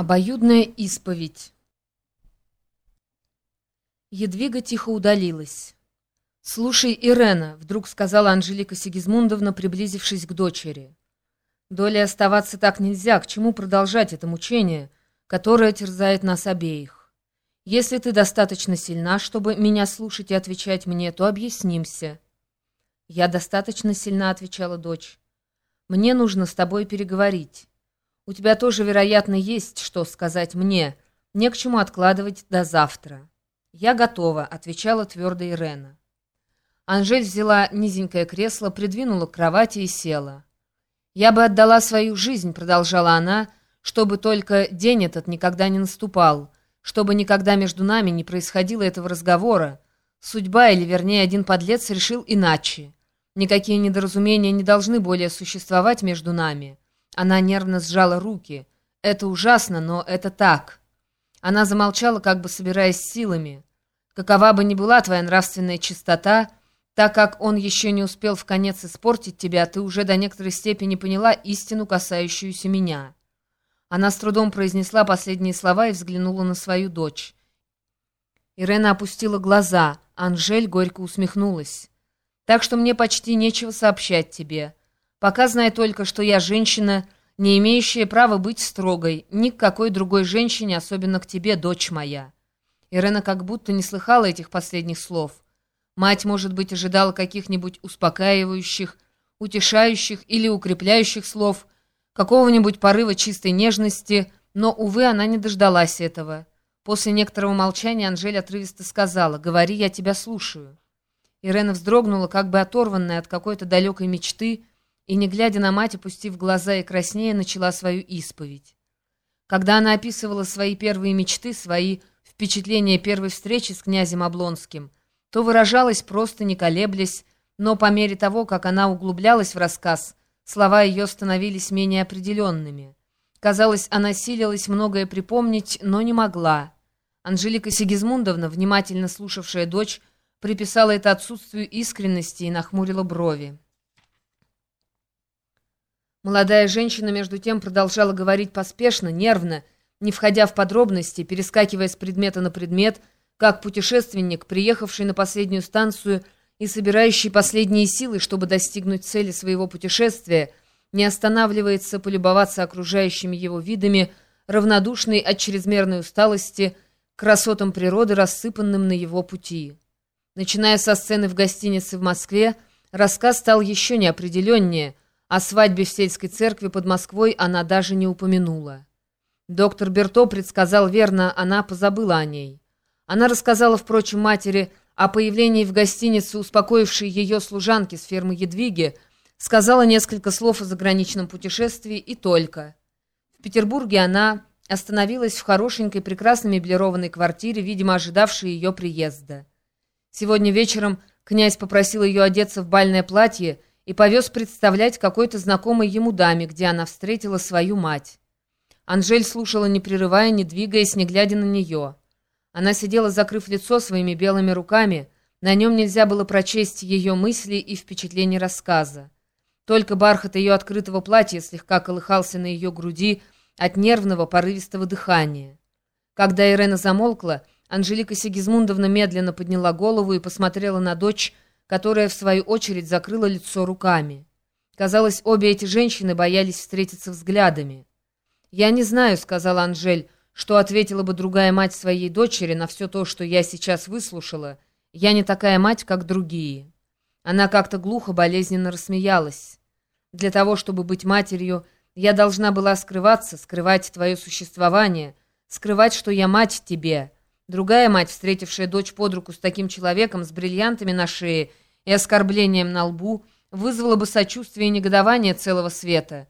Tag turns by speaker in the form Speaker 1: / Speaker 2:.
Speaker 1: Обоюдная исповедь. Едвига тихо удалилась. «Слушай, Ирена», — вдруг сказала Анжелика Сигизмундовна, приблизившись к дочери. «Доле оставаться так нельзя, к чему продолжать это мучение, которое терзает нас обеих? Если ты достаточно сильна, чтобы меня слушать и отвечать мне, то объяснимся». «Я достаточно сильна», — отвечала дочь. «Мне нужно с тобой переговорить». У тебя тоже, вероятно, есть что сказать мне. Не к чему откладывать до завтра». «Я готова», — отвечала твердо Ирена. Анжель взяла низенькое кресло, придвинула к кровати и села. «Я бы отдала свою жизнь», — продолжала она, «чтобы только день этот никогда не наступал, чтобы никогда между нами не происходило этого разговора. Судьба, или вернее один подлец, решил иначе. Никакие недоразумения не должны более существовать между нами». Она нервно сжала руки. «Это ужасно, но это так». Она замолчала, как бы собираясь силами. «Какова бы ни была твоя нравственная чистота, так как он еще не успел в конец испортить тебя, ты уже до некоторой степени поняла истину, касающуюся меня». Она с трудом произнесла последние слова и взглянула на свою дочь. Ирена опустила глаза, Анжель горько усмехнулась. «Так что мне почти нечего сообщать тебе». Пока знай только, что я женщина, не имеющая права быть строгой, ни к какой другой женщине, особенно к тебе, дочь моя». Ирена как будто не слыхала этих последних слов. Мать, может быть, ожидала каких-нибудь успокаивающих, утешающих или укрепляющих слов, какого-нибудь порыва чистой нежности, но, увы, она не дождалась этого. После некоторого молчания Анжель отрывисто сказала «Говори, я тебя слушаю». Ирена вздрогнула, как бы оторванная от какой-то далекой мечты, и, не глядя на мать, опустив глаза и краснея, начала свою исповедь. Когда она описывала свои первые мечты, свои впечатления первой встречи с князем Облонским, то выражалась просто не колеблясь, но по мере того, как она углублялась в рассказ, слова ее становились менее определенными. Казалось, она силилась многое припомнить, но не могла. Анжелика Сигизмундовна, внимательно слушавшая дочь, приписала это отсутствию искренности и нахмурила брови. Молодая женщина, между тем, продолжала говорить поспешно, нервно, не входя в подробности, перескакивая с предмета на предмет, как путешественник, приехавший на последнюю станцию и собирающий последние силы, чтобы достигнуть цели своего путешествия, не останавливается полюбоваться окружающими его видами, равнодушный от чрезмерной усталости, красотам природы, рассыпанным на его пути. Начиная со сцены в гостинице в Москве, рассказ стал еще неопределеннее – о свадьбе в сельской церкви под Москвой она даже не упомянула. Доктор Берто предсказал верно, она позабыла о ней. Она рассказала, впрочем, матери о появлении в гостинице успокоившей ее служанки с фермы Едвиги, сказала несколько слов о заграничном путешествии и только. В Петербурге она остановилась в хорошенькой, прекрасно меблированной квартире, видимо, ожидавшей ее приезда. Сегодня вечером князь попросил ее одеться в бальное платье и повез представлять какой-то знакомой ему даме, где она встретила свою мать. Анжель слушала, не прерывая, не двигаясь, не глядя на нее. Она сидела, закрыв лицо своими белыми руками, на нем нельзя было прочесть ее мысли и впечатления рассказа. Только бархат ее открытого платья слегка колыхался на ее груди от нервного порывистого дыхания. Когда Ирена замолкла, Анжелика Сигизмундовна медленно подняла голову и посмотрела на дочь, которая, в свою очередь, закрыла лицо руками. Казалось, обе эти женщины боялись встретиться взглядами. «Я не знаю», — сказала Анжель, — «что ответила бы другая мать своей дочери на все то, что я сейчас выслушала. Я не такая мать, как другие». Она как-то глухо, болезненно рассмеялась. «Для того, чтобы быть матерью, я должна была скрываться, скрывать твое существование, скрывать, что я мать тебе». Другая мать, встретившая дочь под руку с таким человеком, с бриллиантами на шее и оскорблением на лбу, вызвала бы сочувствие и негодование целого света.